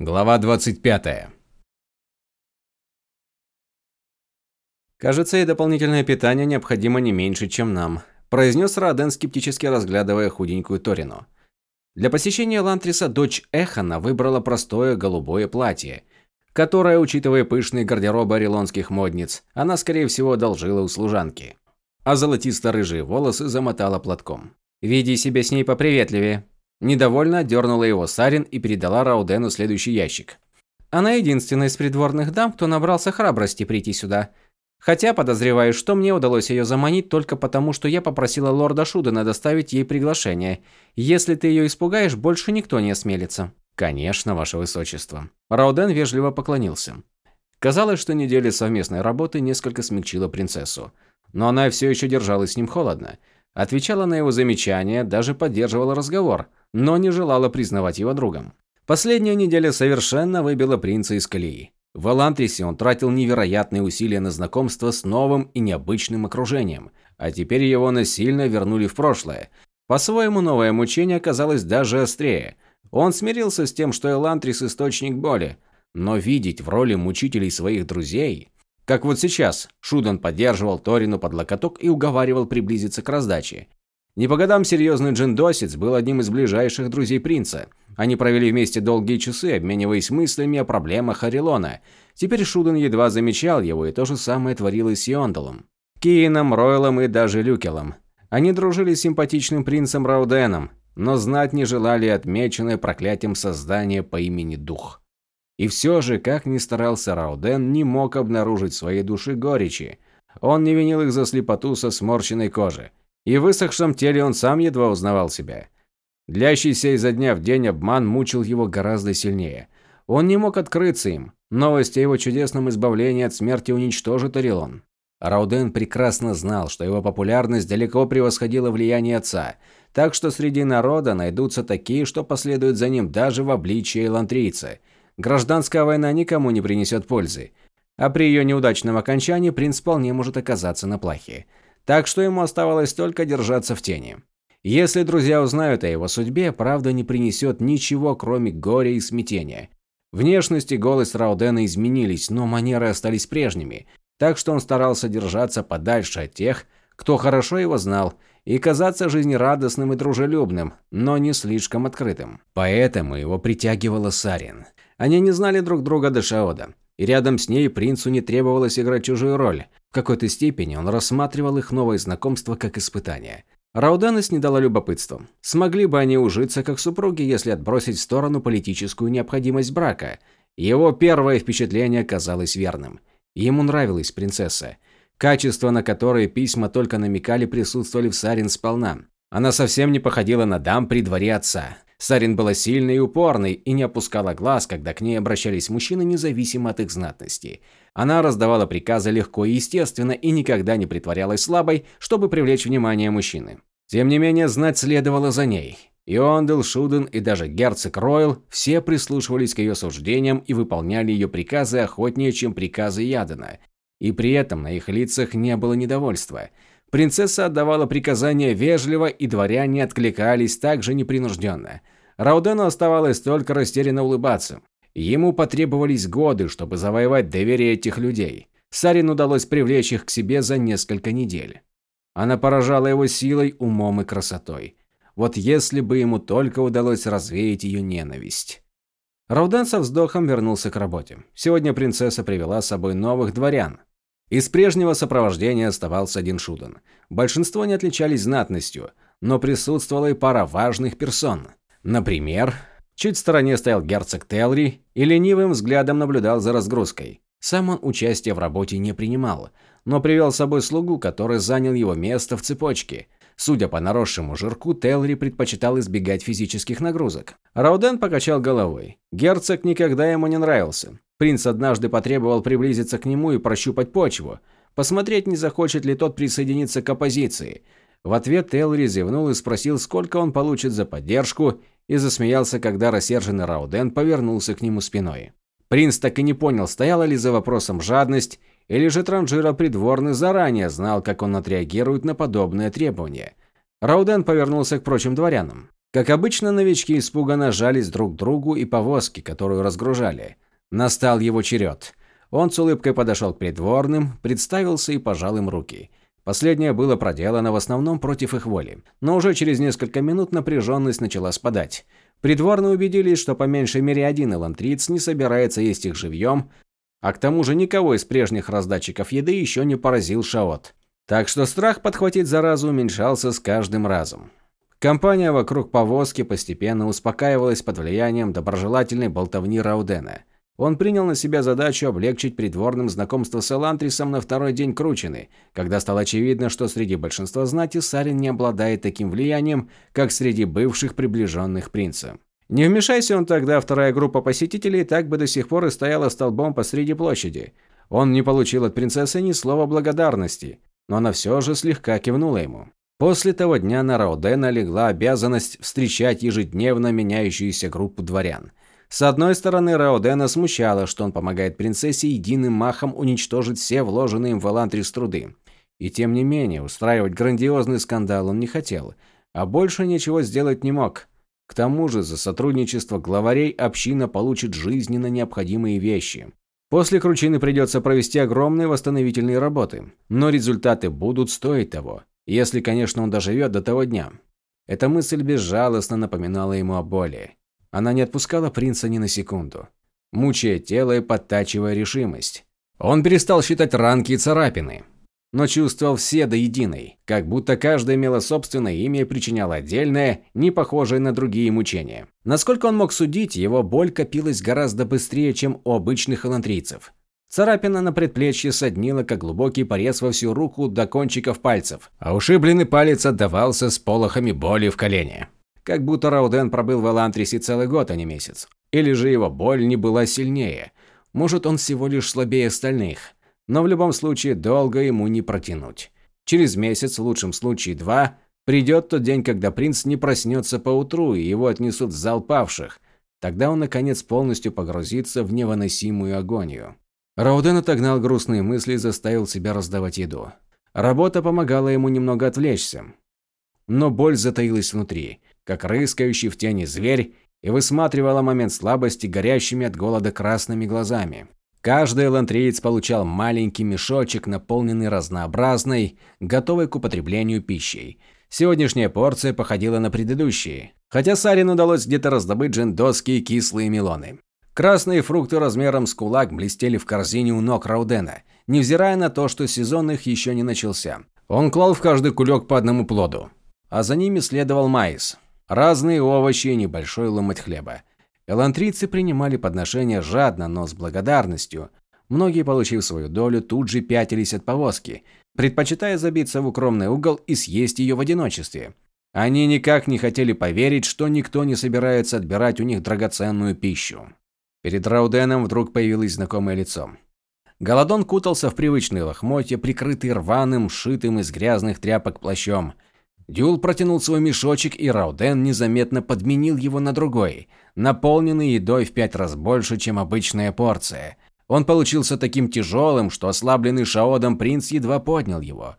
Глава 25. «Кажется, и дополнительное питание необходимо не меньше, чем нам», – произнес Раден, скептически разглядывая худенькую Торину. Для посещения Лантриса дочь Эхана выбрала простое голубое платье, которое, учитывая пышные гардеробы орелонских модниц, она, скорее всего, одолжила у служанки. А золотисто-рыжие волосы замотала платком. «Веди себя с ней поприветливее», Недовольно дернула его Сарин и передала Раудену следующий ящик. Она единственная из придворных дам, кто набрался храбрости прийти сюда. Хотя подозреваю, что мне удалось ее заманить только потому, что я попросила лорда Шудена доставить ей приглашение. Если ты ее испугаешь, больше никто не осмелится. Конечно, ваше высочество. Рауден вежливо поклонился. Казалось, что неделя совместной работы несколько смягчила принцессу. Но она все еще держалась с ним холодно. Отвечала на его замечания, даже поддерживала разговор – но не желала признавать его другом. Последняя неделя совершенно выбила принца из колеи. В Элантрисе он тратил невероятные усилия на знакомство с новым и необычным окружением, а теперь его насильно вернули в прошлое. По-своему, новое мучение оказалось даже острее. Он смирился с тем, что Элантрис – источник боли, но видеть в роли мучителей своих друзей… Как вот сейчас, Шудан поддерживал Торину под локоток и уговаривал приблизиться к раздаче. Не по годам серьезный Джиндосец был одним из ближайших друзей принца. Они провели вместе долгие часы, обмениваясь мыслями о проблемах Орелона. Теперь Шуден едва замечал его, и то же самое творилось с Йондалом. Киином, Ройлом и даже Люкелом. Они дружили с симпатичным принцем Рауденом, но знать не желали отмеченное проклятием создание по имени Дух. И все же, как ни старался Рауден, не мог обнаружить своей души горечи. Он не винил их за слепоту со сморщенной кожей. И в высохшем теле он сам едва узнавал себя. Длящийся изо дня в день обман мучил его гораздо сильнее. Он не мог открыться им. Новость о его чудесном избавлении от смерти уничтожит Орелон. Рауден прекрасно знал, что его популярность далеко превосходила влияние отца, так что среди народа найдутся такие, что последуют за ним даже в обличии элантрийца. Гражданская война никому не принесет пользы, а при ее неудачном окончании принц вполне может оказаться на плахе так что ему оставалось только держаться в тени. Если друзья узнают о его судьбе, правда не принесет ничего, кроме горя и смятения. Внешность и голос Раудена изменились, но манеры остались прежними, так что он старался держаться подальше от тех, кто хорошо его знал, и казаться жизнерадостным и дружелюбным, но не слишком открытым. Поэтому его притягивала Сарин. Они не знали друг друга до Шаода, и рядом с ней принцу не требовалось играть чужую роль. В какой-то степени он рассматривал их новое знакомство как испытание. Рауданес не дала любопытством. Смогли бы они ужиться как супруги, если отбросить в сторону политическую необходимость брака? Его первое впечатление казалось верным. Ему нравилась принцесса. Качества, на которые письма только намекали, присутствовали в Сарин сполна. Она совсем не походила на дам при дворе отца. Сарин была сильной и упорной и не опускала глаз, когда к ней обращались мужчины, независимо от их знатности. Она раздавала приказы легко и естественно и никогда не притворялась слабой, чтобы привлечь внимание мужчины. Тем не менее, знать следовало за ней. Иондел, Шуден и даже герцог Ройл все прислушивались к ее суждениям и выполняли ее приказы охотнее, чем приказы Ядена. И при этом на их лицах не было недовольства. Принцесса отдавала приказания вежливо, и дворяне откликались также непринужденно. Раудену оставалось только растерянно улыбаться. Ему потребовались годы, чтобы завоевать доверие этих людей. Сарин удалось привлечь их к себе за несколько недель. Она поражала его силой, умом и красотой. Вот если бы ему только удалось развеять ее ненависть. Рауден со вздохом вернулся к работе. Сегодня принцесса привела с собой новых дворян. Из прежнего сопровождения оставался один Шуден. Большинство не отличались знатностью, но присутствовала и пара важных персон. Например, чуть в стороне стоял герцог Телри и ленивым взглядом наблюдал за разгрузкой. Сам он участия в работе не принимал, но привел с собой слугу, который занял его место в цепочке. Судя по наросшему жирку, Телри предпочитал избегать физических нагрузок. Рауден покачал головой. Герцог никогда ему не нравился. Принц однажды потребовал приблизиться к нему и прощупать почву, посмотреть, не захочет ли тот присоединиться к оппозиции. В ответ Элри зевнул и спросил, сколько он получит за поддержку, и засмеялся, когда рассерженный Рауден повернулся к нему спиной. Принц так и не понял, стояла ли за вопросом жадность, или же Транжира придворный заранее знал, как он отреагирует на подобные требования. Рауден повернулся к прочим дворянам. Как обычно, новички испуганно жались друг к другу и повозки, которую разгружали. Настал его черед. Он с улыбкой подошел к придворным, представился и пожал им руки. Последнее было проделано в основном против их воли, но уже через несколько минут напряженность начала спадать. Придворные убедились, что по меньшей мере один элантриц не собирается есть их живьем, а к тому же никого из прежних раздатчиков еды еще не поразил Шаот. Так что страх подхватить заразу уменьшался с каждым разом. Компания вокруг повозки постепенно успокаивалась под влиянием доброжелательной болтовни Раудена. Он принял на себя задачу облегчить придворным знакомство с Элантрисом на второй день кручины, когда стало очевидно, что среди большинства знати Сарин не обладает таким влиянием, как среди бывших приближенных принца. Не вмешайся он тогда, вторая группа посетителей так бы до сих пор и стояла столбом посреди площади. Он не получил от принцессы ни слова благодарности, но она все же слегка кивнула ему. После того дня на Раудена легла обязанность встречать ежедневно меняющуюся группу дворян. С одной стороны, Раудена смущало, что он помогает принцессе единым махом уничтожить все вложенные им в Элантрис труды. И тем не менее, устраивать грандиозный скандал он не хотел, а больше ничего сделать не мог. К тому же, за сотрудничество главарей община получит жизненно необходимые вещи. После кручины придется провести огромные восстановительные работы, но результаты будут стоить того, если, конечно, он доживет до того дня. Эта мысль безжалостно напоминала ему о боли. Она не отпускала принца ни на секунду, мучая тело и подтачивая решимость. Он перестал считать ранки и царапины, но чувствовал все до единой, как будто каждая имела собственное имя и причиняла отдельное, не похожее на другие мучения. Насколько он мог судить, его боль копилась гораздо быстрее, чем у обычных элантрийцев. Царапина на предплечье соднила, как глубокий порез во всю руку до кончиков пальцев, а ушибленный палец отдавался с полохами боли в колене. Как будто Рауден пробыл в Элантрисе целый год, а не месяц. Или же его боль не была сильнее. Может, он всего лишь слабее остальных. Но в любом случае долго ему не протянуть. Через месяц, в лучшем случае два, придет тот день, когда принц не проснется поутру и его отнесут в зал павших. Тогда он, наконец, полностью погрузится в невыносимую агонию. Рауден отогнал грустные мысли и заставил себя раздавать еду. Работа помогала ему немного отвлечься. Но боль затаилась внутри, как рыскающий в тени зверь, и высматривала момент слабости горящими от голода красными глазами. Каждый лантриец получал маленький мешочек, наполненный разнообразной, готовой к употреблению пищей. Сегодняшняя порция походила на предыдущие, хотя Сарин удалось где-то раздобыть джендосские кислые мелоны. Красные фрукты размером с кулак блестели в корзине у ног Раудена, невзирая на то, что сезон их еще не начался. Он клал в каждый кулек по одному плоду, а за ними следовал майс, разные овощи и небольшой ломоть хлеба. Элантрийцы принимали подношения жадно, но с благодарностью. Многие, получив свою долю, тут же пятились от повозки, предпочитая забиться в укромный угол и съесть ее в одиночестве. Они никак не хотели поверить, что никто не собирается отбирать у них драгоценную пищу. Перед Рауденом вдруг появилось знакомое лицо. Голодон кутался в привычные лохмотья, прикрытый рваным, шитым из грязных тряпок плащом. Дюл протянул свой мешочек, и Рауден незаметно подменил его на другой, наполненный едой в пять раз больше, чем обычная порция. Он получился таким тяжелым, что ослабленный Шаодом принц едва поднял его.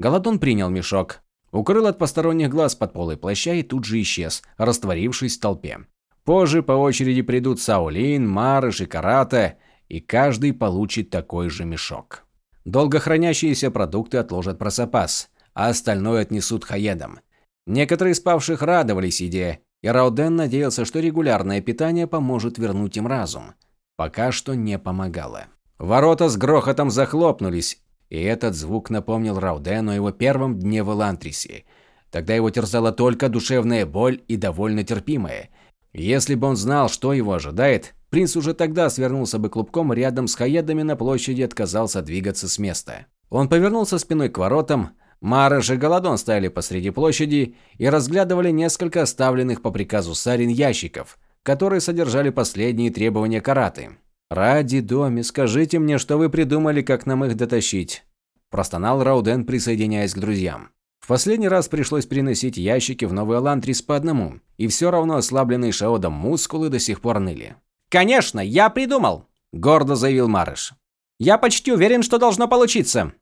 Голодон принял мешок, укрыл от посторонних глаз под полой плаща и тут же исчез, растворившись в толпе. Позже по очереди придут Саулин, Марыш и Карата, и каждый получит такой же мешок. Долго хранящиеся продукты отложат про запас – а остальное отнесут хаедам. Некоторые из павших радовались идее, и Рауден надеялся, что регулярное питание поможет вернуть им разум. Пока что не помогало. Ворота с грохотом захлопнулись, и этот звук напомнил Раудену о его первом дне в Элантрисе. Тогда его терзала только душевная боль и довольно терпимая. Если бы он знал, что его ожидает, принц уже тогда свернулся бы клубком рядом с хаедами на площади и отказался двигаться с места. Он повернулся спиной к воротам, Марыш и Голодон стояли посреди площади и разглядывали несколько оставленных по приказу Сарин ящиков, которые содержали последние требования караты. «Ради доме, скажите мне, что вы придумали, как нам их дотащить?» – простонал Рауден, присоединяясь к друзьям. В последний раз пришлось переносить ящики в Новый Алантрис по одному, и все равно ослабленные Шаодом мускулы до сих пор ныли. «Конечно, я придумал!» – гордо заявил Марыш. «Я почти уверен, что должно получиться.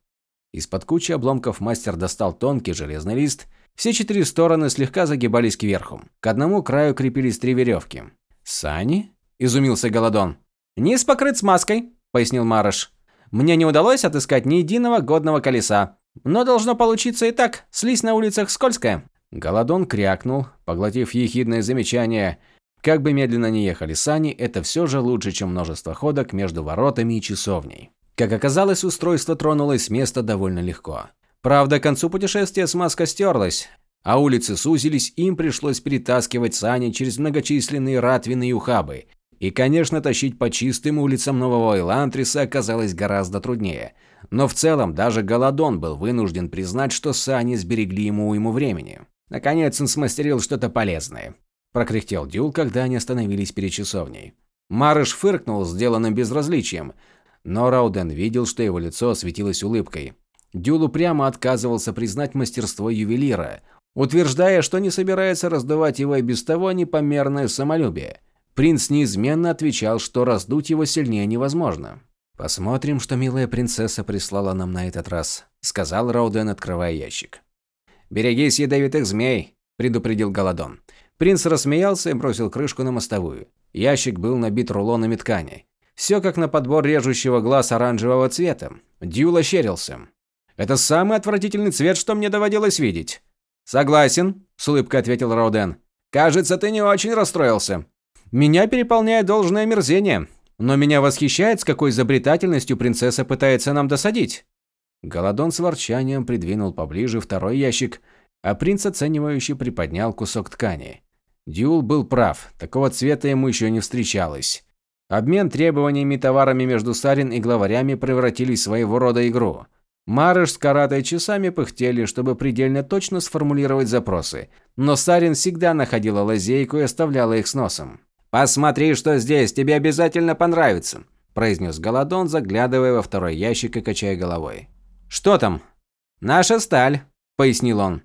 Из-под кучи обломков мастер достал тонкий железный лист. Все четыре стороны слегка загибались кверху. К одному краю крепились три веревки. «Сани?» – изумился Голодон. «Низ покрыт смазкой», – пояснил Марыш. «Мне не удалось отыскать ни единого годного колеса. Но должно получиться и так. Слизь на улицах скользкая». Голодон крякнул, поглотив ехидное замечание. Как бы медленно ни ехали сани, это все же лучше, чем множество ходок между воротами и часовней. Как оказалось, устройство тронулось с места довольно легко. Правда, к концу путешествия смазка стерлась, а улицы сузились, им пришлось перетаскивать сани через многочисленные ратвины и ухабы. И, конечно, тащить по чистым улицам Нового Элантриса оказалось гораздо труднее. Но в целом даже Голодон был вынужден признать, что сани сберегли ему уйму времени. Наконец он смастерил что-то полезное. Прокряхтел Дюл, когда они остановились перед часовней. Марыш фыркнул, сделанным безразличием, но Рауден видел, что его лицо осветилось улыбкой. Дюл упрямо отказывался признать мастерство ювелира, утверждая, что не собирается раздувать его и без того непомерное самолюбие. Принц неизменно отвечал, что раздуть его сильнее невозможно. «Посмотрим, что милая принцесса прислала нам на этот раз», – сказал Рауден, открывая ящик. «Берегись ядовитых змей», – предупредил Голодон. Принц рассмеялся и бросил крышку на мостовую. Ящик был набит рулонами ткани. Все как на подбор режущего глаз оранжевого цвета. Дюл ощерился. «Это самый отвратительный цвет, что мне доводилось видеть». «Согласен», – с улыбкой ответил Рауден. «Кажется, ты не очень расстроился». «Меня переполняет должное мерзение. Но меня восхищает, с какой изобретательностью принцесса пытается нам досадить». Голодон с ворчанием придвинул поближе второй ящик, а принц оценивающе приподнял кусок ткани. Дюл был прав, такого цвета ему еще не встречалось. Обмен требованиями товарами между Сарин и главарями превратились в своего рода игру. Марыш с Каратой часами пыхтели, чтобы предельно точно сформулировать запросы, но Сарин всегда находила лазейку и оставляла их с носом. «Посмотри, что здесь, тебе обязательно понравится», – произнес Голодон, заглядывая во второй ящик и качая головой. «Что там?» «Наша сталь», – пояснил он.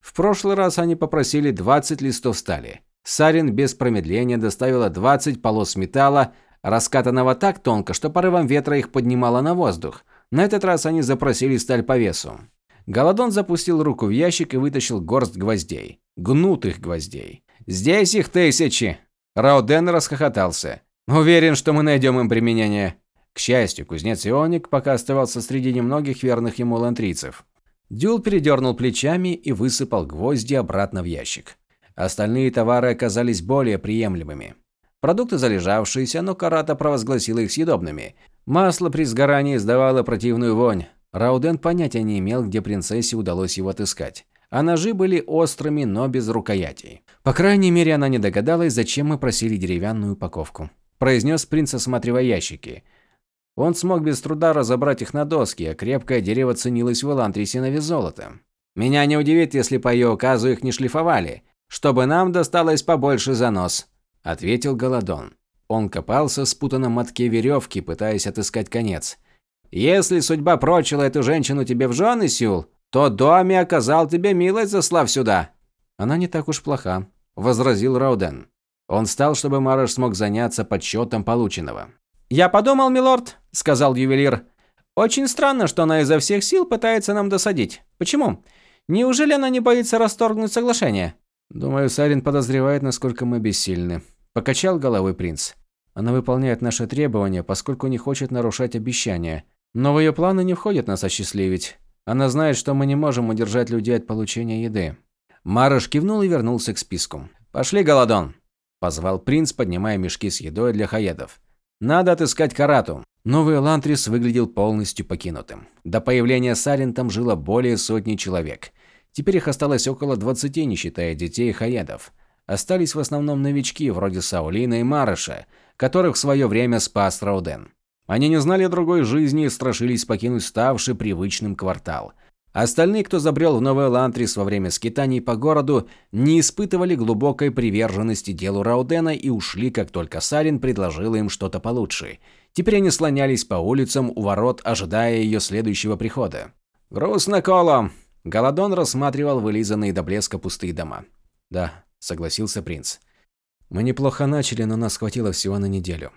В прошлый раз они попросили 20 листов стали. Сарин без промедления доставила 20 полос металла, раскатанного так тонко, что порывом ветра их поднимало на воздух. На этот раз они запросили сталь по весу. Голодон запустил руку в ящик и вытащил горсть гвоздей. Гнутых гвоздей. «Здесь их тысячи!» Рауден расхохотался. «Уверен, что мы найдем им применение». К счастью, кузнец Ионик пока оставался среди немногих верных ему лантрийцев. Дюл передернул плечами и высыпал гвозди обратно в ящик. Остальные товары оказались более приемлемыми. Продукты залежавшиеся, но Карата провозгласила их съедобными. Масло при сгорании издавало противную вонь. Рауден понятия не имел, где принцессе удалось его отыскать. А ножи были острыми, но без рукоятей. По крайней мере, она не догадалась, зачем мы просили деревянную упаковку. Произнес принц, осматривая ящики. Он смог без труда разобрать их на доски, а крепкое дерево ценилось в Элантрисе на вес золота. «Меня не удивит, если по ее указу их не шлифовали, чтобы нам досталось побольше за нос», – ответил Голодон. Он копался в спутанном мотке веревки, пытаясь отыскать конец. «Если судьба прочила эту женщину тебе в жены, Сюл, то Доми оказал тебе милость, заслав сюда». «Она не так уж плоха», – возразил Рауден. Он встал, чтобы Мараш смог заняться подсчетом полученного. «Я подумал, милорд», – сказал ювелир. «Очень странно, что она изо всех сил пытается нам досадить. Почему? Неужели она не боится расторгнуть соглашение?» «Думаю, Сарин подозревает, насколько мы бессильны», – покачал головой принц. «Она выполняет наши требования, поскольку не хочет нарушать обещания. Но в ее планы не входит нас осчастливить. Она знает, что мы не можем удержать людей от получения еды». Марыш кивнул и вернулся к списку. «Пошли, Голодон», – позвал принц, поднимая мешки с едой для хаедов. Надо отыскать Карату. Новый Элантрис выглядел полностью покинутым. До появления Сарин там жило более сотни человек. Теперь их осталось около 20, не считая детей и хаедов. Остались в основном новички, вроде Саулина и Марыша, которых в свое время спас Рауден. Они не знали другой жизни и страшились покинуть ставший привычным квартал – Остальные, кто забрел в Новый Лантрис во время скитаний по городу, не испытывали глубокой приверженности делу Раудена и ушли, как только Сарин предложила им что-то получше. Теперь они слонялись по улицам у ворот, ожидая ее следующего прихода. «Грустно, Коло!» Голодон рассматривал вылизанные до блеска пустые дома. «Да», — согласился принц. «Мы неплохо начали, но нас хватило всего на неделю».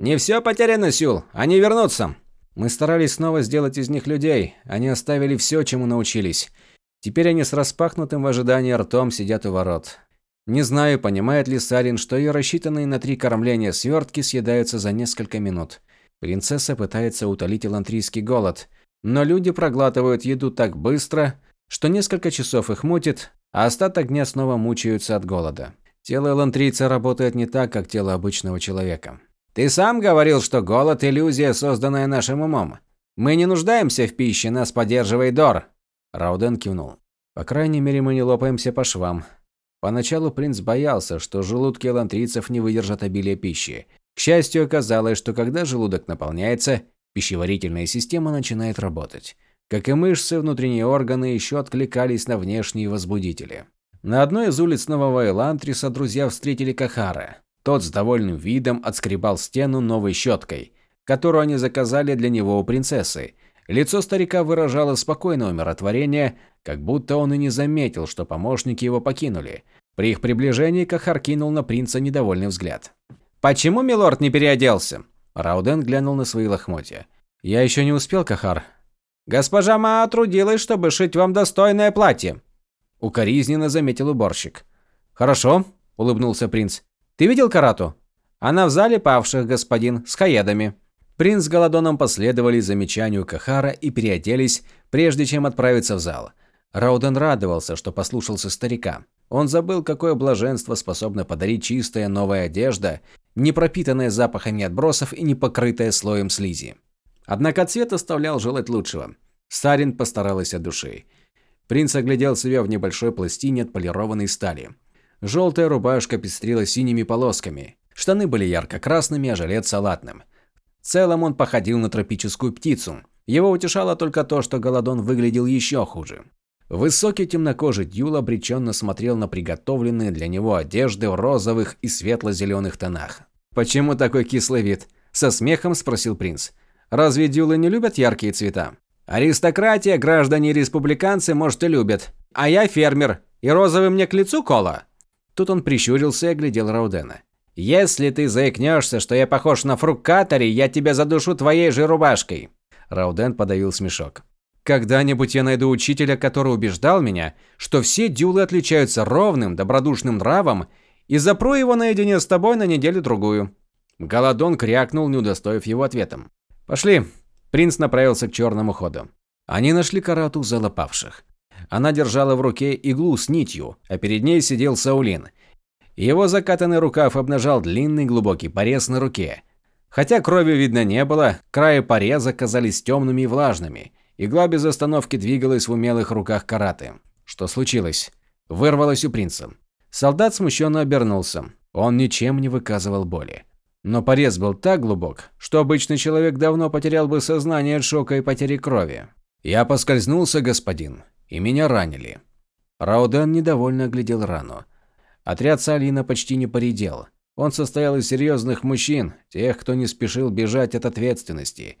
«Не все потеряно, Сюл. Они вернутся!» Мы старались снова сделать из них людей. Они оставили все, чему научились. Теперь они с распахнутым в ожидании ртом сидят у ворот. Не знаю, понимает ли Сарин, что ее рассчитанные на три кормления свертки съедаются за несколько минут. Принцесса пытается утолить элантрийский голод, но люди проглатывают еду так быстро, что несколько часов их мутит, а остаток дня снова мучаются от голода. Тело элантрийца работает не так, как тело обычного человека. Ты сам говорил, что голод – иллюзия, созданная нашим умом. Мы не нуждаемся в пище, нас поддерживает Дор. Рауден кивнул. По крайней мере, мы не лопаемся по швам. Поначалу принц боялся, что желудки элантрийцев не выдержат обилия пищи. К счастью, оказалось, что когда желудок наполняется, пищеварительная система начинает работать. Как и мышцы, внутренние органы еще откликались на внешние возбудители. На одной из улиц Нового Элантриса друзья встретили Кахара. Тот с довольным видом отскребал стену новой щеткой, которую они заказали для него у принцессы. Лицо старика выражало спокойное умиротворение, как будто он и не заметил, что помощники его покинули. При их приближении Кахар кинул на принца недовольный взгляд. «Почему милорд не переоделся?» Рауден глянул на свои лохмотья. «Я еще не успел, Кахар». «Госпожа Ма трудилась, чтобы шить вам достойное платье», Укоризненно заметил уборщик. «Хорошо», – улыбнулся принц. «Ты видел Карату?» «Она в зале павших, господин, с хаедами». Принц с Голодоном последовали замечанию Кахара и переоделись, прежде чем отправиться в зал. Рауден радовался, что послушался старика. Он забыл, какое блаженство способно подарить чистая новая одежда, не пропитанная запахами отбросов и не покрытая слоем слизи. Однако цвет оставлял желать лучшего. Старин постаралась от души. Принц оглядел себя в небольшой пластине отполированной стали. Желтая рубашка пестрила синими полосками. Штаны были ярко-красными, а жилет салатным. В целом он походил на тропическую птицу. Его утешало только то, что Голодон выглядел еще хуже. Высокий темнокожий Дюл обреченно смотрел на приготовленные для него одежды в розовых и светло-зеленых тонах. «Почему такой кислый вид?» – со смехом спросил принц. «Разве дюлы не любят яркие цвета?» Аристократия, граждане-республиканцы, может, и любят. А я фермер, и розовый мне к лицу кола. Тут он прищурился и оглядел Раудена. «Если ты заикнешься, что я похож на фруккатори, я тебя задушу твоей же рубашкой!» Рауден подавил смешок. «Когда-нибудь я найду учителя, который убеждал меня, что все дюлы отличаются ровным, добродушным нравом, и запру его наедине с тобой на неделю-другую». Голодон крякнул, не удостоив его ответом. «Пошли, Принц направился к черному ходу. Они нашли карату залопавших. Она держала в руке иглу с нитью, а перед ней сидел Саулин. Его закатанный рукав обнажал длинный глубокий порез на руке. Хотя крови видно не было, краи пореза казались темными и влажными. Игла без остановки двигалась в умелых руках караты. Что случилось? Вырвалось у принца. Солдат смущенно обернулся. Он ничем не выказывал боли. Но порез был так глубок, что обычный человек давно потерял бы сознание от шока и потери крови. Я поскользнулся, господин, и меня ранили. Рауден недовольно оглядел рану. Отряд Салина почти не поредел. Он состоял из серьезных мужчин, тех, кто не спешил бежать от ответственности.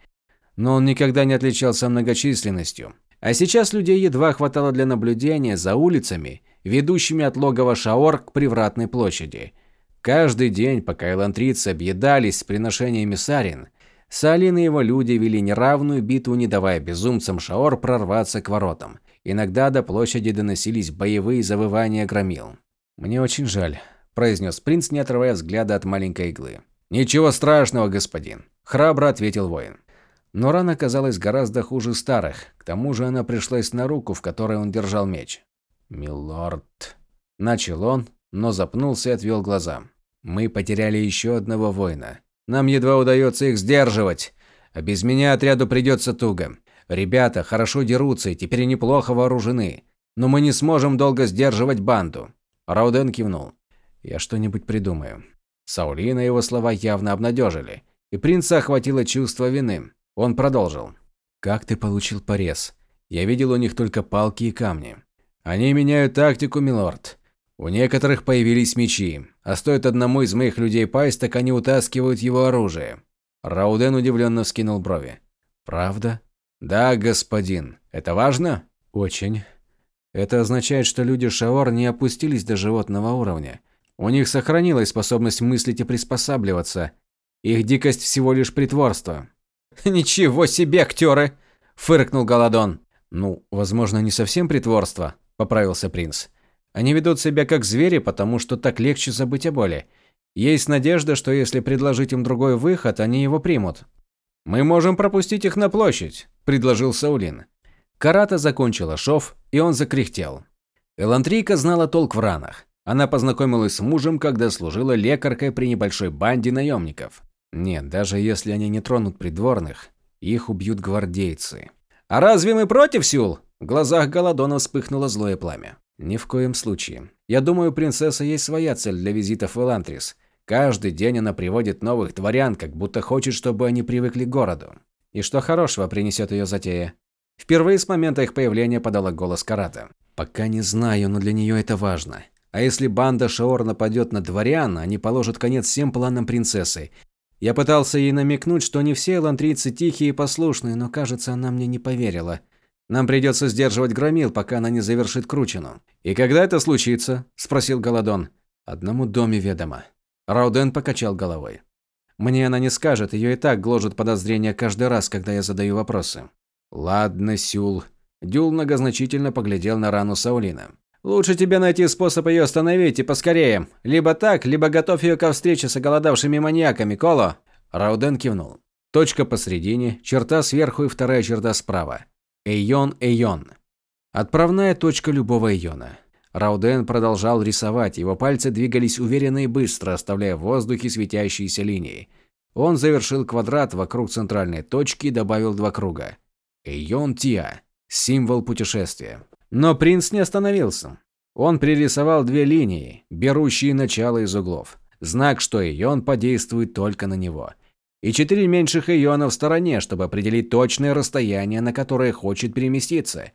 Но он никогда не отличался многочисленностью. А сейчас людей едва хватало для наблюдения за улицами, ведущими от логова Шаор к Привратной площади – Каждый день, пока элантрийцы объедались с приношениями сарин, Салин и его люди вели неравную битву, не давая безумцам Шаор прорваться к воротам. Иногда до площади доносились боевые завывания громил. «Мне очень жаль», – произнес принц, не отрывая взгляда от маленькой иглы. «Ничего страшного, господин», – храбро ответил воин. Но рана казалась гораздо хуже старых, к тому же она пришлась на руку, в которой он держал меч. «Милорд», – начал он, но запнулся и отвел глаза. Мы потеряли еще одного воина. Нам едва удается их сдерживать. А без меня отряду придется туго. Ребята хорошо дерутся и теперь неплохо вооружены. Но мы не сможем долго сдерживать банду. Рауден кивнул. Я что-нибудь придумаю. Саулина его слова явно обнадежили. И принца охватило чувство вины. Он продолжил. «Как ты получил порез? Я видел у них только палки и камни. Они меняют тактику, милорд. У некоторых появились мечи, а стоит одному из моих людей пасть, так они утаскивают его оружие. Рауден удивленно вскинул брови. Правда? Да, господин. Это важно? Очень. Это означает, что люди Шаор не опустились до животного уровня. У них сохранилась способность мыслить и приспосабливаться. Их дикость всего лишь притворство. Ничего себе актеры! фыркнул Голодон. Ну, возможно, не совсем притворство, поправился принц. Они ведут себя как звери, потому что так легче забыть о боли. Есть надежда, что если предложить им другой выход, они его примут. Мы можем пропустить их на площадь, предложил Саулин. Карата закончила шов, и он закряхтел. Элантрийка знала толк в ранах. Она познакомилась с мужем, когда служила лекаркой при небольшой банде наемников. Нет, даже если они не тронут придворных, их убьют гвардейцы. «А разве мы против, Сюл?» В глазах Голодона вспыхнуло злое пламя. «Ни в коем случае. Я думаю, принцесса есть своя цель для визитов в Элантрис. Каждый день она приводит новых дворян, как будто хочет, чтобы они привыкли к городу. И что хорошего принесет ее затея?» Впервые с момента их появления подала голос Карата. «Пока не знаю, но для нее это важно. А если банда Шаор нападет на дворян, они положат конец всем планам принцессы. Я пытался ей намекнуть, что не все элантрийцы тихие и послушные, но, кажется, она мне не поверила. Нам придется сдерживать громил, пока она не завершит кручину. «И когда это случится?» – спросил Голодон. «Одному доме ведомо». Рауден покачал головой. «Мне она не скажет, ее и так гложет подозрения каждый раз, когда я задаю вопросы». «Ладно, Сюл». Дюл многозначительно поглядел на рану Саулина. Лучше тебе найти способ ее остановить и поскорее. Либо так, либо готовь ее ко встрече с оголодавшими маньяками, Коло. Рауден кивнул. Точка посередине, черта сверху и вторая черта справа. Эйон, Эйон. Отправная точка любого Эйона. Рауден продолжал рисовать, его пальцы двигались уверенно и быстро, оставляя в воздухе светящиеся линии. Он завершил квадрат вокруг центральной точки и добавил два круга. Эйон Тиа. Символ путешествия. Но принц не остановился. Он пририсовал две линии, берущие начало из углов. Знак, что ион подействует только на него. И четыре меньших иона в стороне, чтобы определить точное расстояние, на которое хочет переместиться.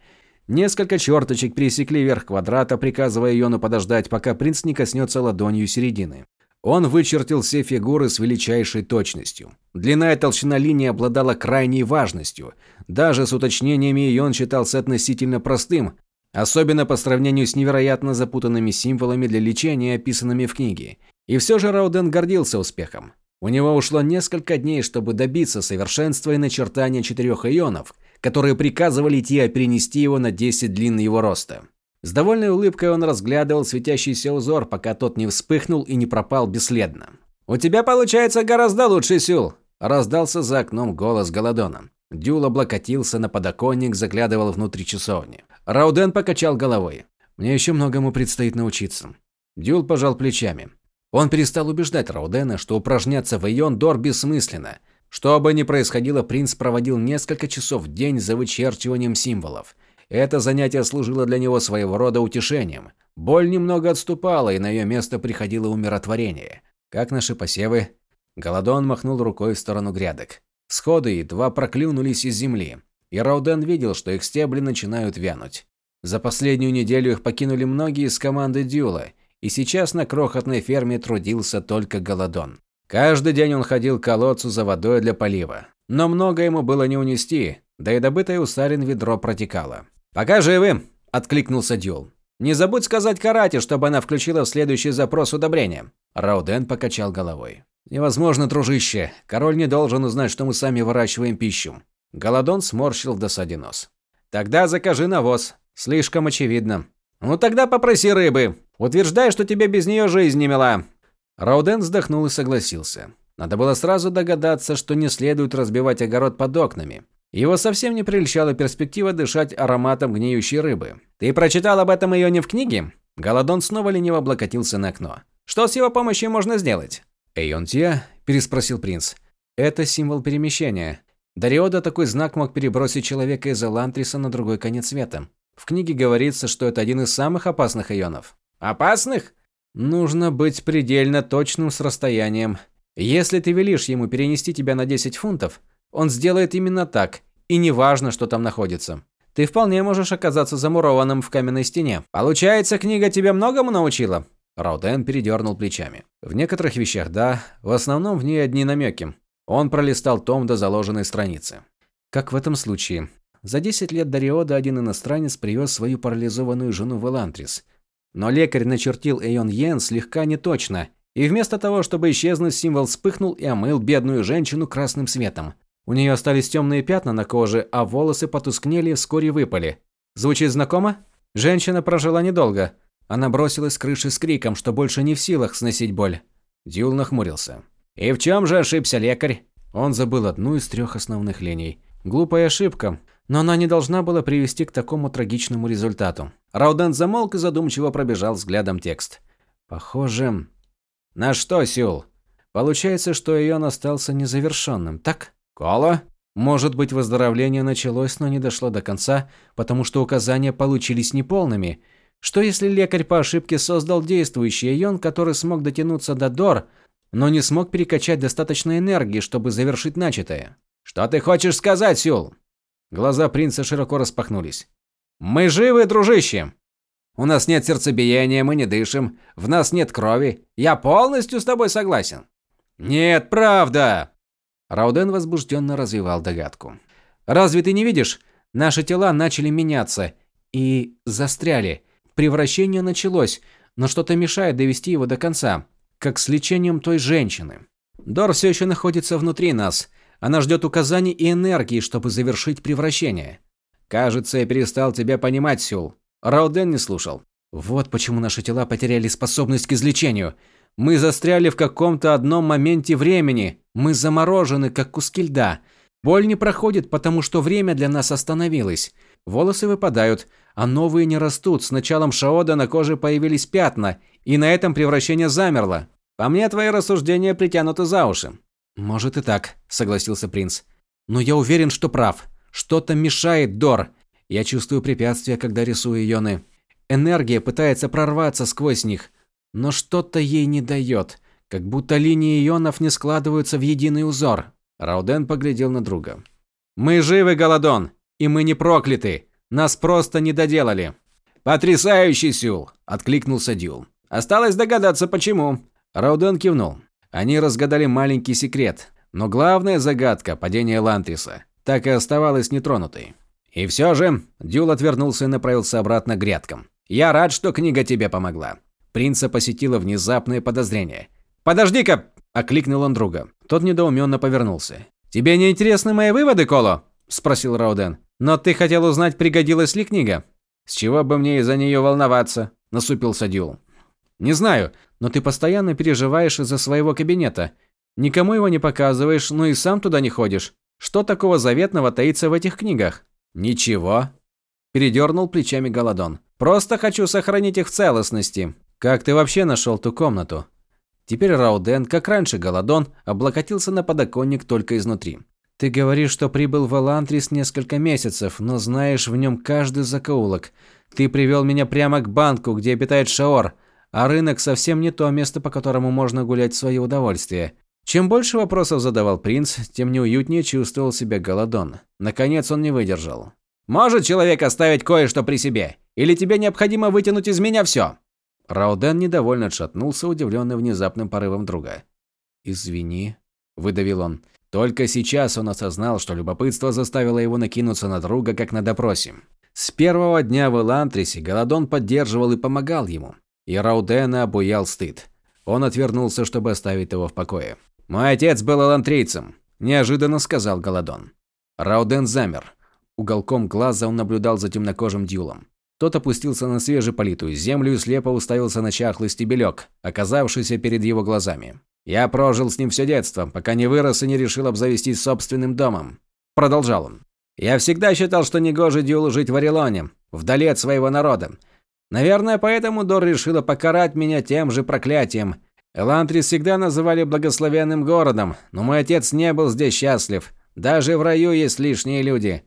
Несколько черточек пересекли верх квадрата, приказывая иону подождать, пока принц не коснется ладонью середины. Он вычертил все фигуры с величайшей точностью. Длина и толщина линии обладала крайней важностью. Даже с уточнениями ион считался относительно простым, Особенно по сравнению с невероятно запутанными символами для лечения, описанными в книге. И все же Рауден гордился успехом. У него ушло несколько дней, чтобы добиться совершенства и начертания четырех ионов, которые приказывали Тиа перенести его на 10 длин его роста. С довольной улыбкой он разглядывал светящийся узор, пока тот не вспыхнул и не пропал бесследно. «У тебя получается гораздо лучше, Сюл!» – раздался за окном голос Голодона. Дюл облокотился на подоконник, заглядывал внутрь часовни. Рауден покачал головой. «Мне еще многому предстоит научиться». Дюл пожал плечами. Он перестал убеждать Раудена, что упражняться в Ион-Дор бессмысленно. Что бы ни происходило, принц проводил несколько часов в день за вычерчиванием символов. Это занятие служило для него своего рода утешением. Боль немного отступала, и на ее место приходило умиротворение. Как наши посевы? Голодон махнул рукой в сторону грядок. Сходы едва проклюнулись из земли и Рауден видел, что их стебли начинают вянуть. За последнюю неделю их покинули многие из команды Дюла, и сейчас на крохотной ферме трудился только Голодон. Каждый день он ходил к колодцу за водой для полива. Но много ему было не унести, да и добытое у Сарин ведро протекало. «Пока живы!» – откликнулся Дюл. «Не забудь сказать Карате, чтобы она включила в следующий запрос удобрения». Рауден покачал головой. «Невозможно, дружище. Король не должен узнать, что мы сами выращиваем пищу. Голодон сморщил в досаде нос. «Тогда закажи навоз. Слишком очевидно». «Ну тогда попроси рыбы. Утверждай, что тебе без нее жизнь не мила». Рауден вздохнул и согласился. Надо было сразу догадаться, что не следует разбивать огород под окнами. Его совсем не прельщала перспектива дышать ароматом гниющей рыбы. «Ты прочитал об этом ее не в книге?» Голодон снова лениво облокотился на окно. «Что с его помощью можно сделать?» «Эйонтия?» – переспросил принц. «Это символ перемещения. Дариода такой знак мог перебросить человека из Элантриса на другой конец света. В книге говорится, что это один из самых опасных ионов. Опасных? Нужно быть предельно точным с расстоянием. Если ты велишь ему перенести тебя на 10 фунтов, он сделает именно так, и неважно, что там находится. Ты вполне можешь оказаться замурованным в каменной стене. Получается, книга тебя многому научила? Рауден передернул плечами. В некоторых вещах да, в основном в ней одни намеки. Он пролистал том до заложенной страницы. Как в этом случае. За 10 лет до Риода один иностранец привез свою парализованную жену в Элантрис. Но лекарь начертил Эйон Йен слегка неточно, и вместо того, чтобы исчезнуть, символ вспыхнул и омыл бедную женщину красным светом. У нее остались темные пятна на коже, а волосы потускнели и вскоре выпали. Звучит знакомо? Женщина прожила недолго. Она бросилась с крыши с криком, что больше не в силах сносить боль. Дюл нахмурился. «И в чем же ошибся лекарь?» Он забыл одну из трех основных линий. Глупая ошибка, но она не должна была привести к такому трагичному результату. Рауден замолк и задумчиво пробежал взглядом текст. Похоже... На что, Сюл? Получается, что Ион остался незавершенным, так? Кола? Может быть, выздоровление началось, но не дошло до конца, потому что указания получились неполными. Что если лекарь по ошибке создал действующий Ион, который смог дотянуться до Дор, но не смог перекачать достаточно энергии, чтобы завершить начатое? Что ты хочешь сказать, Сюл? Глаза принца широко распахнулись. Мы живы, дружище. У нас нет сердцебиения, мы не дышим, в нас нет крови. Я полностью с тобой согласен. Нет, правда. Рауден возбужденно развивал догадку. Разве ты не видишь? Наши тела начали меняться и застряли. Превращение началось, но что-то мешает довести его до конца, как с лечением той женщины. Дор все еще находится внутри нас. Она ждет указаний и энергии, чтобы завершить превращение. Кажется, я перестал тебя понимать, Сюл. Рауден не слушал. Вот почему наши тела потеряли способность к излечению. Мы застряли в каком-то одном моменте времени. Мы заморожены, как куски льда. Боль не проходит, потому что время для нас остановилось. Волосы выпадают, а новые не растут. С началом Шаода на коже появились пятна, и на этом превращение замерло. По мне, твои рассуждения притянуты за уши. Может и так, согласился принц. Но я уверен, что прав. Что-то мешает Дор. Я чувствую препятствия, когда рисую ионы. Энергия пытается прорваться сквозь них, но что-то ей не дает, как будто линии ионов не складываются в единый узор. Рауден поглядел на друга. Мы живы, Голодон, и мы не прокляты. Нас просто не доделали. Потрясающий Сюл, откликнулся Дюл. Осталось догадаться почему. Рауден кивнул. Они разгадали маленький секрет, но главная загадка падения Лантриса так и оставалась нетронутой. И все же, Дюл отвернулся и направился обратно к грядкам. Я рад, что книга тебе помогла. Принца посетило внезапное подозрение. Подожди-ка, окликнул он друга. Тот недоуменно повернулся. Тебе не интересны мои выводы, Коло? спросил Рауден. Но ты хотел узнать, пригодилась ли книга? С чего бы мне из-за нее волноваться? насупился Дюл. Не знаю, но ты постоянно переживаешь из-за своего кабинета. Никому его не показываешь, но и сам туда не ходишь. Что такого заветного таится в этих книгах? Ничего. Передернул плечами Голодон. Просто хочу сохранить их в целостности. Как ты вообще нашел ту комнату? Теперь Рауден, как раньше Голодон, облокотился на подоконник только изнутри. Ты говоришь, что прибыл в Элантрис несколько месяцев, но знаешь в нем каждый закоулок. Ты привел меня прямо к банку, где обитает Шаор, а рынок совсем не то место, по которому можно гулять в свое удовольствие. Чем больше вопросов задавал принц, тем неуютнее чувствовал себя Голодон. Наконец он не выдержал. «Может человек оставить кое-что при себе? Или тебе необходимо вытянуть из меня все?» Рауден недовольно отшатнулся, удивленный внезапным порывом друга. «Извини», – выдавил он. Только сейчас он осознал, что любопытство заставило его накинуться на друга, как на допросе. С первого дня в Элантрисе Голодон поддерживал и помогал ему. И Раудена обуял стыд. Он отвернулся, чтобы оставить его в покое. «Мой отец был элантрийцем», – неожиданно сказал Голодон. Рауден замер. Уголком глаза он наблюдал за темнокожим дюлом. Тот опустился на свежеполитую землю и слепо уставился на чахлый стебелек, оказавшийся перед его глазами. «Я прожил с ним все детство, пока не вырос и не решил обзавестись собственным домом», – продолжал он. «Я всегда считал, что негоже Дюлу жить в Орелоне, вдали от своего народа. Наверное, поэтому Дор решила покарать меня тем же проклятием – Элантрис всегда называли благословенным городом, но мой отец не был здесь счастлив. Даже в раю есть лишние люди.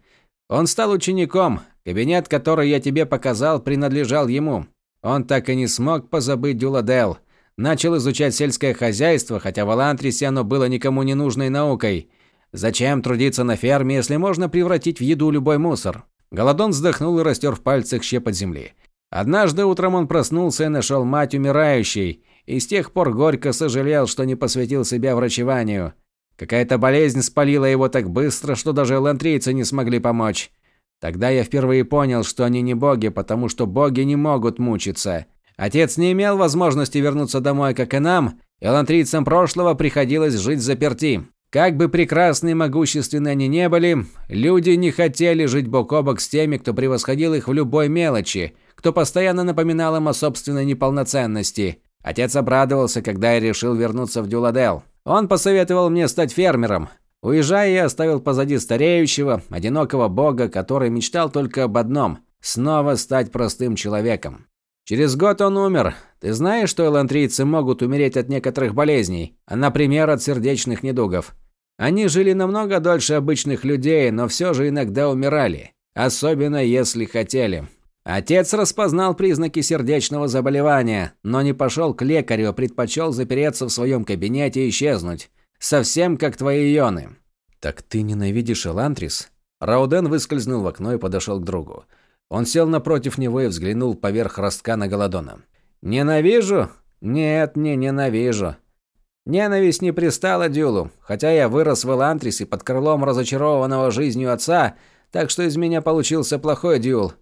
Он стал учеником. Кабинет, который я тебе показал, принадлежал ему. Он так и не смог позабыть Дюладел. Начал изучать сельское хозяйство, хотя в Элантрисе оно было никому не нужной наукой. Зачем трудиться на ферме, если можно превратить в еду любой мусор? Голодон вздохнул и растер в пальцах щепот земли. Однажды утром он проснулся и нашел мать умирающей и с тех пор горько сожалел, что не посвятил себя врачеванию. Какая-то болезнь спалила его так быстро, что даже элантрийцы не смогли помочь. Тогда я впервые понял, что они не боги, потому что боги не могут мучиться. Отец не имел возможности вернуться домой, как и нам. Элантрийцам прошлого приходилось жить заперти. Как бы прекрасны и могущественны они не были, люди не хотели жить бок о бок с теми, кто превосходил их в любой мелочи, кто постоянно напоминал им о собственной неполноценности. Отец обрадовался, когда я решил вернуться в Дюладел. Он посоветовал мне стать фермером. Уезжая, я оставил позади стареющего, одинокого бога, который мечтал только об одном – снова стать простым человеком. Через год он умер. Ты знаешь, что элантрийцы могут умереть от некоторых болезней, а, например, от сердечных недугов. Они жили намного дольше обычных людей, но все же иногда умирали, особенно если хотели. Отец распознал признаки сердечного заболевания, но не пошел к лекарю, а предпочел запереться в своем кабинете и исчезнуть. Совсем как твои ионы. Так ты ненавидишь Элантрис? Рауден выскользнул в окно и подошел к другу. Он сел напротив него и взглянул поверх ростка на Голодона. «Ненавижу? Нет, не ненавижу. Ненависть не пристала Дюлу, хотя я вырос в Элантрисе под крылом разочарованного жизнью отца, так что из меня получился плохой Дюл.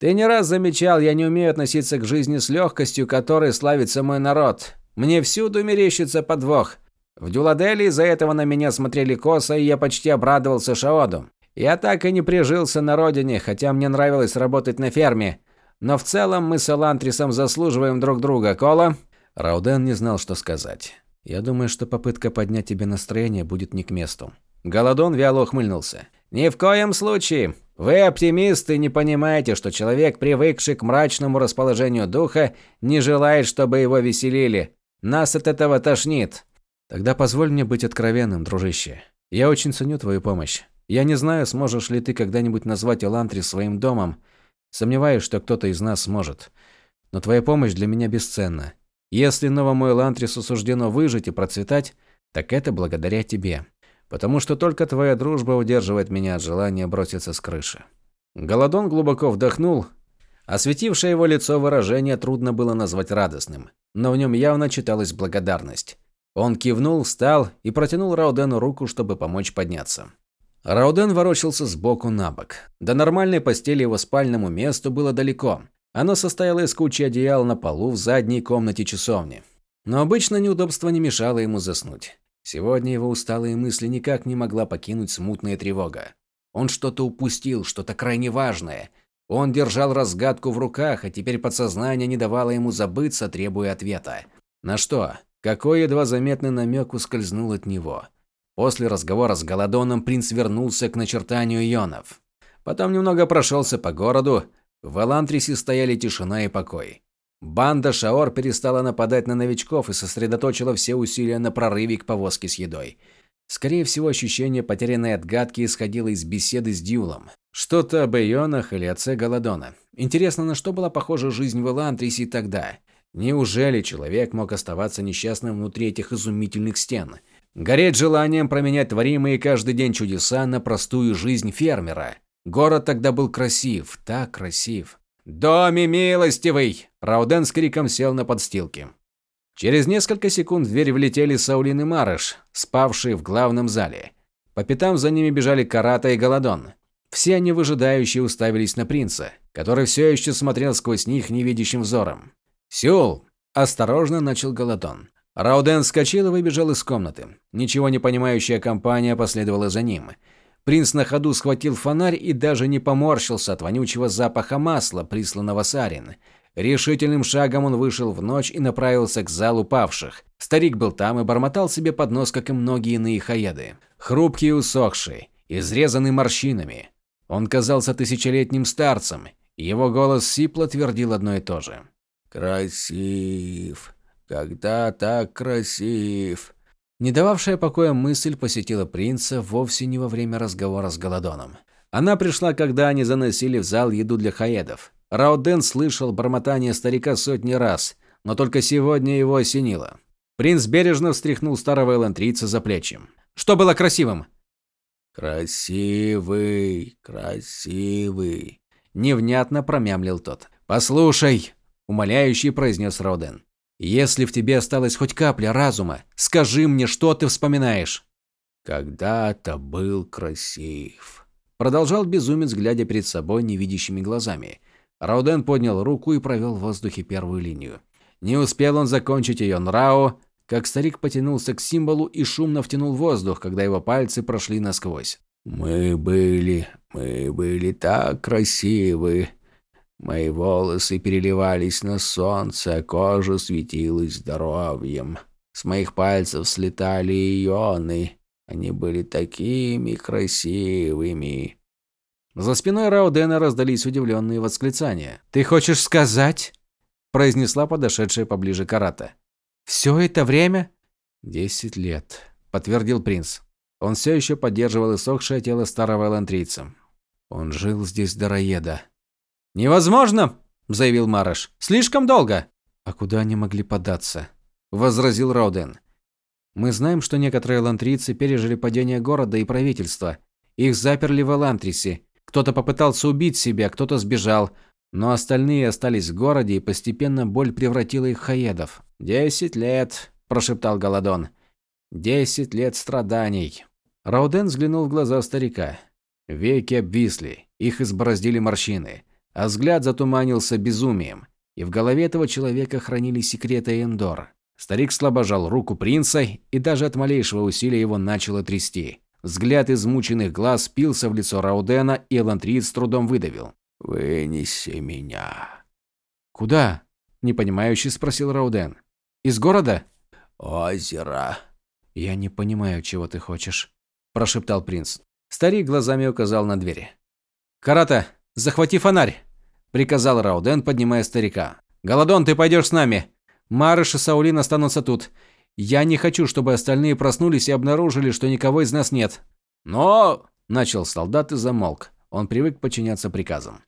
Ты не раз замечал, я не умею относиться к жизни с легкостью, которой славится мой народ. Мне всюду мерещится подвох. В Дюладеле из-за этого на меня смотрели косо, и я почти обрадовался Шаоду. Я так и не прижился на родине, хотя мне нравилось работать на ферме. Но в целом мы с Элантрисом заслуживаем друг друга, Кола?» Рауден не знал, что сказать. «Я думаю, что попытка поднять тебе настроение будет не к месту». Голодон вяло ухмыльнулся. «Ни в коем случае. Вы, оптимисты, не понимаете, что человек, привыкший к мрачному расположению духа, не желает, чтобы его веселили. Нас от этого тошнит. Тогда позволь мне быть откровенным, дружище. Я очень ценю твою помощь. Я не знаю, сможешь ли ты когда-нибудь назвать Элантри своим домом. Сомневаюсь, что кто-то из нас сможет. Но твоя помощь для меня бесценна. Если новому Элантрису суждено выжить и процветать, так это благодаря тебе потому что только твоя дружба удерживает меня от желания броситься с крыши. Голодон глубоко вдохнул. Осветившее его лицо выражение трудно было назвать радостным, но в нем явно читалась благодарность. Он кивнул, встал и протянул Раудену руку, чтобы помочь подняться. Рауден ворочался сбоку на бок. До нормальной постели его спальному месту было далеко. Оно состояло из кучи одеял на полу в задней комнате часовни. Но обычно неудобство не мешало ему заснуть. Сегодня его усталые мысли никак не могла покинуть смутная тревога. Он что-то упустил, что-то крайне важное. Он держал разгадку в руках, а теперь подсознание не давало ему забыться, требуя ответа. На что? Какой едва заметный намек ускользнул от него. После разговора с Голодоном принц вернулся к начертанию ионов. Потом немного прошелся по городу. В Элантрисе стояли тишина и покой. Банда Шаор перестала нападать на новичков и сосредоточила все усилия на прорыве к повозке с едой. Скорее всего, ощущение потерянной отгадки исходило из беседы с Дюлом. Что-то об Эйонах или отце Голодона. Интересно, на что была похожа жизнь в Элантрисе тогда? Неужели человек мог оставаться несчастным внутри этих изумительных стен? Гореть желанием променять творимые каждый день чудеса на простую жизнь фермера. Город тогда был красив, так красив. «Доми милостивый!» Рауден с криком сел на подстилке. Через несколько секунд в дверь влетели Саулин и Марыш, спавшие в главном зале. По пятам за ними бежали Карата и Голодон. Все они выжидающие уставились на принца, который все еще смотрел сквозь них невидящим взором. «Сюл!» – осторожно начал Голодон. Рауден вскочил и выбежал из комнаты. Ничего не понимающая компания последовала за ним – Принц на ходу схватил фонарь и даже не поморщился от вонючего запаха масла, присланного Сарин. Решительным шагом он вышел в ночь и направился к залу павших. Старик был там и бормотал себе под нос, как и многие иные хаяды. Хрупкий и усохший, изрезанный морщинами. Он казался тысячелетним старцем, и его голос сипло твердил одно и то же. «Красив! Когда так красив!» Не дававшая покоя мысль посетила принца вовсе не во время разговора с Голодоном. Она пришла, когда они заносили в зал еду для хаедов. Рауден слышал бормотание старика сотни раз, но только сегодня его осенило. Принц бережно встряхнул старого элантрийца за плечи. «Что было красивым?» «Красивый, красивый», – невнятно промямлил тот. «Послушай», – умоляющий произнес Рауден. Если в тебе осталась хоть капля разума, скажи мне, что ты вспоминаешь. Когда-то был красив. Продолжал безумец, глядя перед собой невидящими глазами. Рауден поднял руку и провел в воздухе первую линию. Не успел он закончить ее, Нрао как старик потянулся к символу и шумно втянул воздух, когда его пальцы прошли насквозь. «Мы были... мы были так красивы. Мои волосы переливались на солнце, а кожа светилась здоровьем. С моих пальцев слетали ионы. Они были такими красивыми». За спиной Раудена раздались удивленные восклицания. «Ты хочешь сказать?» – произнесла подошедшая поближе Карата. «Все это время?» «Десять лет», – подтвердил принц. Он все еще поддерживал иссохшее тело старого элантрийца. Он жил здесь до Раеда. «Невозможно!» – заявил Мараш. «Слишком долго!» «А куда они могли податься?» – возразил Рауден. «Мы знаем, что некоторые элантрийцы пережили падение города и правительства. Их заперли в Элантрисе. Кто-то попытался убить себя, кто-то сбежал, но остальные остались в городе, и постепенно боль превратила их в хаедов. «Десять лет», – прошептал Голодон. «Десять лет страданий». Рауден взглянул в глаза старика. Веки обвисли, их избороздили морщины, а взгляд затуманился безумием, и в голове этого человека хранились секреты Эндор. Старик слабо жал руку принца, и даже от малейшего усилия его начало трясти. Взгляд измученных глаз пился в лицо Раудена, и Элантриец с трудом выдавил. «Вынеси меня». «Куда?» – непонимающе спросил Рауден. «Из города?» «Озеро». «Я не понимаю, чего ты хочешь», – прошептал принц. Старик глазами указал на двери. «Карата, захвати фонарь!» – приказал Рауден, поднимая старика. «Голодон, ты пойдешь с нами. Марыш и Саулин останутся тут. Я не хочу, чтобы остальные проснулись и обнаружили, что никого из нас нет». «Но...» – начал солдат и замолк. Он привык подчиняться приказам.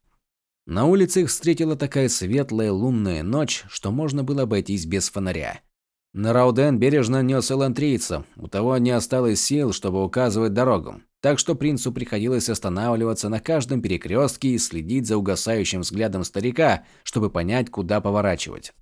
На улице их встретила такая светлая лунная ночь, что можно было обойтись без фонаря. Нарауден бережно нес элантрийца, у того не осталось сил, чтобы указывать дорогу, так что принцу приходилось останавливаться на каждом перекрестке и следить за угасающим взглядом старика, чтобы понять, куда поворачивать.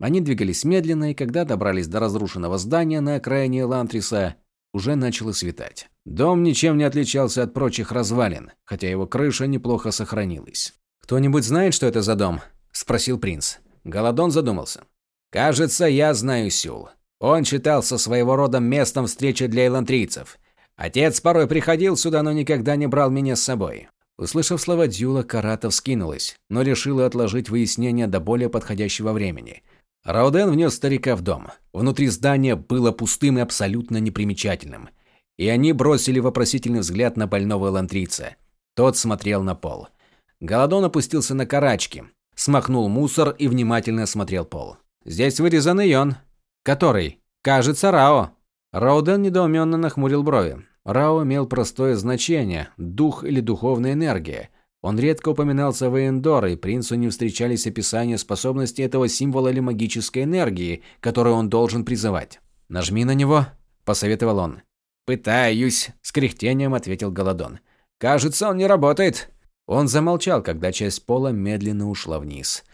Они двигались медленно, и когда добрались до разрушенного здания на окраине Элантриса, уже начало светать. Дом ничем не отличался от прочих развалин, хотя его крыша неплохо сохранилась. «Кто-нибудь знает, что это за дом?» – спросил принц. Голодон задумался. «Кажется, я знаю Сюл. Он считался своего рода местом встречи для элантрийцев. Отец порой приходил сюда, но никогда не брал меня с собой». Услышав слова Дюла, Карата вскинулась, но решила отложить выяснение до более подходящего времени. Рауден внес старика в дом. Внутри здания было пустым и абсолютно непримечательным. И они бросили вопросительный взгляд на больного элантрийца. Тот смотрел на пол. Голодон опустился на карачки, смахнул мусор и внимательно осмотрел пол. «Здесь вырезан ион». «Который?» «Кажется, Рао». Рауден недоуменно нахмурил брови. Рао имел простое значение – дух или духовная энергия. Он редко упоминался в Эндор, и принцу не встречались описания способности этого символа или магической энергии, которую он должен призывать. «Нажми на него», – посоветовал он. «Пытаюсь», – с кряхтением ответил Голодон. «Кажется, он не работает». Он замолчал, когда часть пола медленно ушла вниз.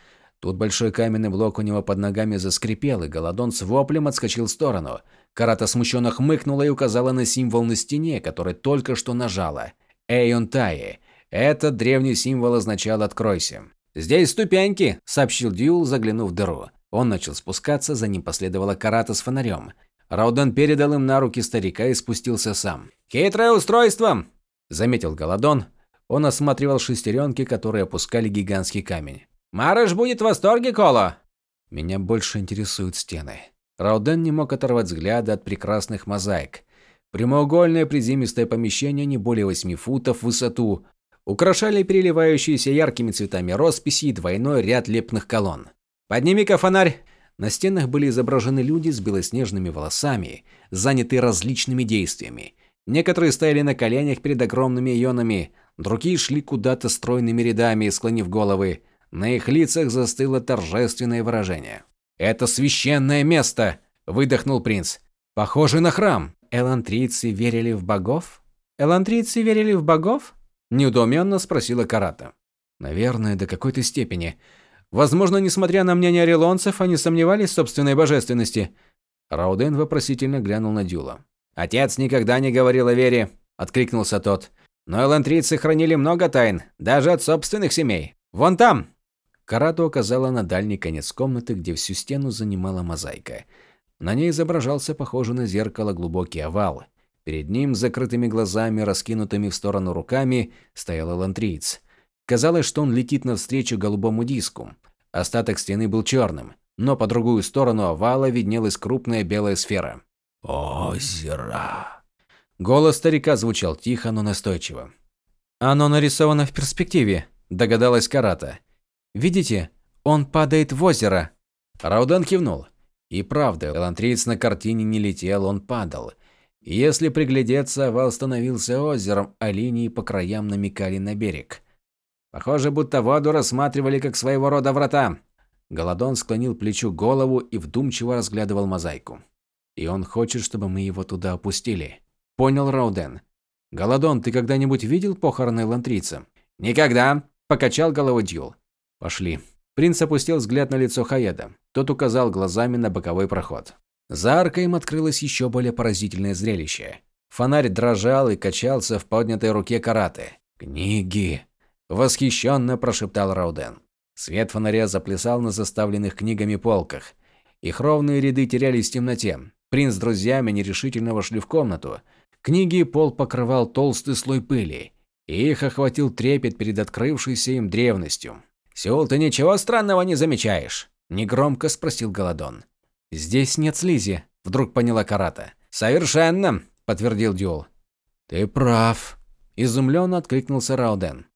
Тут большой каменный блок у него под ногами заскрипел, и Голодон с воплем отскочил в сторону. Карата смущенно хмыкнула и указала на символ на стене, который только что нажала. Эйон Таи. Этот древний символ означал «откройся». «Здесь ступеньки», – сообщил Дюл, заглянув в дыру. Он начал спускаться, за ним последовала Карата с фонарем. Рауден передал им на руки старика и спустился сам. «Хитрое устройство!» – заметил Голодон, он осматривал шестеренки, которые опускали гигантский камень. «Марыш будет в восторге, Коло!» Меня больше интересуют стены. Рауден не мог оторвать взгляда от прекрасных мозаик. Прямоугольное приземистое помещение не более восьми футов в высоту. Украшали переливающиеся яркими цветами росписи и двойной ряд лепных колонн. «Подними-ка фонарь!» На стенах были изображены люди с белоснежными волосами, занятые различными действиями. Некоторые стояли на коленях перед огромными ионами, Другие шли куда-то стройными рядами, склонив головы. На их лицах застыло торжественное выражение. «Это священное место!» – выдохнул принц. «Похоже на храм!» «Элантрийцы верили в богов?» «Элантрийцы верили в богов?» – неудоуменно спросила Карата. «Наверное, до какой-то степени. Возможно, несмотря на мнение орелонцев, они сомневались в собственной божественности». Рауден вопросительно глянул на Дюла. «Отец никогда не говорил о вере», – откликнулся тот. Но элантрийцы хранили много тайн, даже от собственных семей. Вон там!» Карато указала на дальний конец комнаты, где всю стену занимала мозаика. На ней изображался похожий на зеркало глубокий овал. Перед ним, закрытыми глазами, раскинутыми в сторону руками, стоял элантриец. Казалось, что он летит навстречу голубому диску. Остаток стены был черным, но по другую сторону овала виднелась крупная белая сфера. «Озеро!» Голос старика звучал тихо, но настойчиво. «Оно нарисовано в перспективе», – догадалась Карата. «Видите? Он падает в озеро». Рауден кивнул. И правда, элантриец на картине не летел, он падал. Если приглядеться, овал становился озером, а линии по краям намекали на берег. Похоже, будто воду рассматривали как своего рода врата. Голодон склонил плечу голову и вдумчиво разглядывал мозаику. И он хочет, чтобы мы его туда опустили. Понял Рауден. Голодон, ты когда-нибудь видел похороны лантрийца? Никогда, покачал головой Дьюл. Пошли. Принц опустил взгляд на лицо Хаеда. Тот указал глазами на боковой проход. За аркой им открылось еще более поразительное зрелище. Фонарь дрожал и качался в поднятой руке караты. «Книги!» – восхищенно прошептал Рауден. Свет фонаря заплясал на заставленных книгами полках. Их ровные ряды терялись в темноте. Принц с друзьями нерешительно вошли в комнату. Книги пол покрывал толстый слой пыли, и их охватил трепет перед открывшейся им древностью. «Сеул, ты ничего странного не замечаешь?» – негромко спросил Голодон. «Здесь нет слизи», – вдруг поняла Карата. «Совершенно», – подтвердил Дюл. «Ты прав», – изумленно откликнулся Рауден.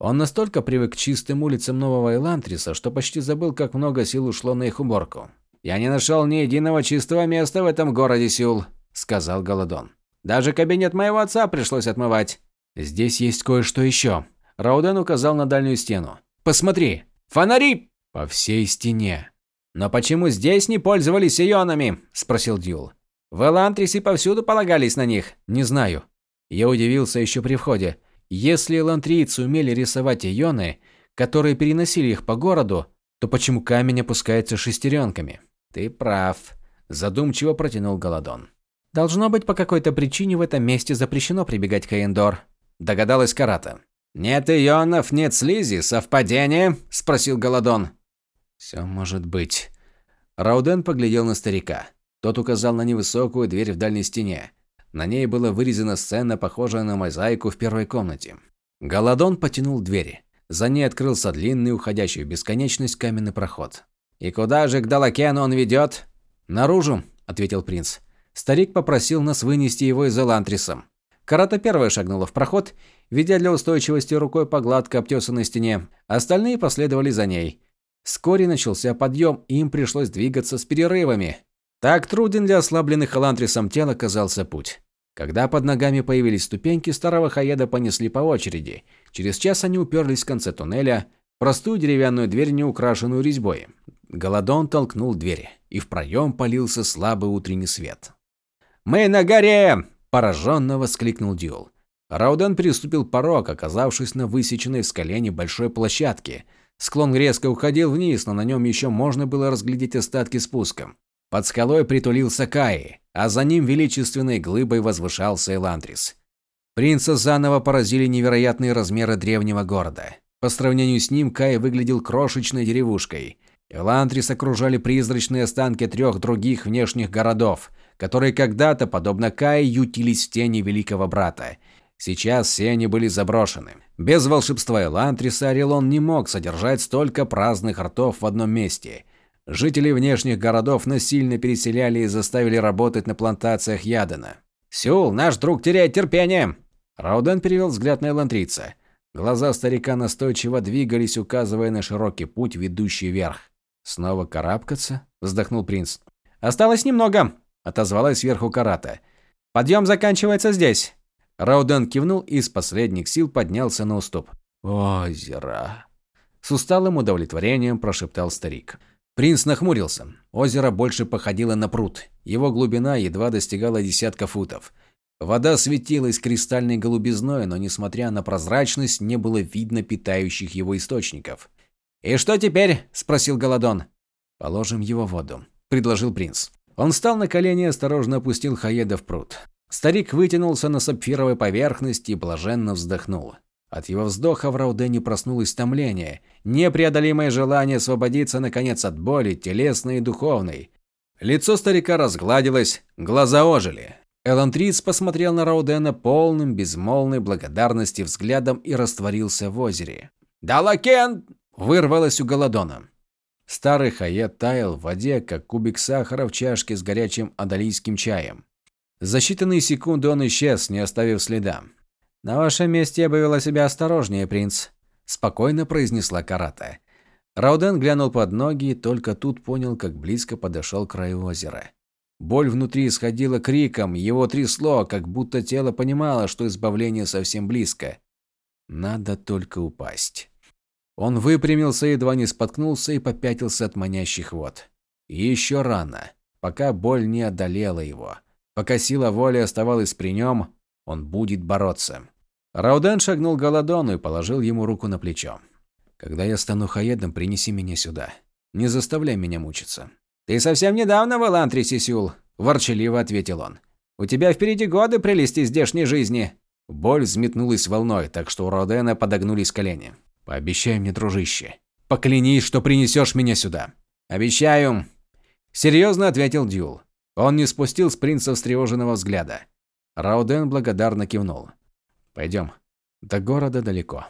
Он настолько привык к чистым улицам Нового Элантриса, что почти забыл, как много сил ушло на их уборку. «Я не нашел ни единого чистого места в этом городе, Сеул», – сказал Голодон. «Даже кабинет моего отца пришлось отмывать». «Здесь есть кое-что еще». Рауден указал на дальнюю стену. Посмотри! Фонари!» «По всей стене». «Но почему здесь не пользовались ионами?» – спросил Дюл. «В Элантрисе повсюду полагались на них». «Не знаю». Я удивился еще при входе. Если элантрийцы умели рисовать ионы, которые переносили их по городу, то почему камень опускается шестеренками? Ты прав. Задумчиво протянул Голодон. Должно быть, по какой-то причине в этом месте запрещено прибегать к Эндор. Догадалась Карата. «Нет ионов, нет слизи. Совпадение?» – спросил Голодон. «Все может быть». Рауден поглядел на старика. Тот указал на невысокую дверь в дальней стене. На ней была вырезана сцена, похожая на мозаику в первой комнате. Голодон потянул двери. За ней открылся длинный, уходящий в бесконечность каменный проход. «И куда же к Далакену он ведет?» «Наружу», – ответил принц. Старик попросил нас вынести его из Элантрисом. Карата первая шагнула в проход, ведя для устойчивости рукой по гладко обтесанной стене. Остальные последовали за ней. Вскоре начался подъем, и им пришлось двигаться с перерывами. Так труден для ослабленных Элантрисом тел оказался путь. Когда под ногами появились ступеньки, старого Хаеда понесли по очереди. Через час они уперлись в конце туннеля, простую деревянную дверь, не украшенную резьбой. Голодон толкнул дверь, и в проем полился слабый утренний свет. «Мы на горе!» Пораженно воскликнул Дюл. Рауден переступил порог, оказавшись на высеченной в скале небольшой площадке. Склон резко уходил вниз, но на нем еще можно было разглядеть остатки спуска. Под скалой притулился Каи, а за ним величественной глыбой возвышался Эландрис. Принца заново поразили невероятные размеры древнего города. По сравнению с ним Кай выглядел крошечной деревушкой. Эландрис окружали призрачные останки трех других внешних городов, которые когда-то, подобно Кае, ютились в тени Великого Брата. Сейчас все они были заброшены. Без волшебства Элантриса Орелон не мог содержать столько праздных ртов в одном месте. Жители внешних городов насильно переселяли и заставили работать на плантациях Ядена. «Сюл, наш друг теряет терпение!» Рауден перевел взгляд на Элантрица. Глаза старика настойчиво двигались, указывая на широкий путь, ведущий вверх. «Снова карабкаться?» – вздохнул принц. «Осталось немного», отозвалась сверху Карата. Подъем заканчивается здесь. Рауден кивнул и из последних сил поднялся на уступ. Озеро. С усталым удовлетворением прошептал старик. Принц нахмурился. Озеро больше походило на пруд. Его глубина едва достигала десятка футов. Вода светилась кристальной голубизной, но несмотря на прозрачность, не было видно питающих его источников. «И что теперь?» – спросил Голодон. «Положим его воду», – предложил принц. Он встал на колени и осторожно опустил Хаеда в пруд. Старик вытянулся на сапфировой поверхности и блаженно вздохнул. От его вздоха в Раудене проснулось томление, непреодолимое желание освободиться наконец от боли, телесной и духовной. Лицо старика разгладилось, глаза ожили. Элантрис посмотрел на Раудена полным безмолвной благодарности взглядом и растворился в озере. «Далакен!» – вырвалось у Голодона. Старый хаят таял в воде, как кубик сахара в чашке с горячим адалийским чаем. За считанные секунды он исчез, не оставив следа. «На вашем месте я бы вела себя осторожнее, принц», – спокойно произнесла Карата. Рауден глянул под ноги и только тут понял, как близко подошел к краю озера. Боль внутри исходила криком, его трясло, как будто тело понимало, что избавление совсем близко. Надо только упасть. Он выпрямился, едва не споткнулся и попятился от манящих вод. еще рано, пока боль не одолела его. Пока сила воли оставалась при нем, он будет бороться. Рауден шагнул к Голодону и положил ему руку на плечо. «Когда я стану хаедом, принеси меня сюда. Не заставляй меня мучиться». «Ты совсем недавно в Элантрисе, Сюл», – ворчаливо ответил он. «У тебя впереди годы прелести здешней жизни». Боль взметнулась волной, так что у Родена подогнулись колени. Пообещай мне, дружище. Поклянись, что принесешь меня сюда. Обещаю. Серьезно ответил Дюл. Он не спустил с принца встревоженного взгляда. Рауден благодарно кивнул. Пойдем. До города далеко.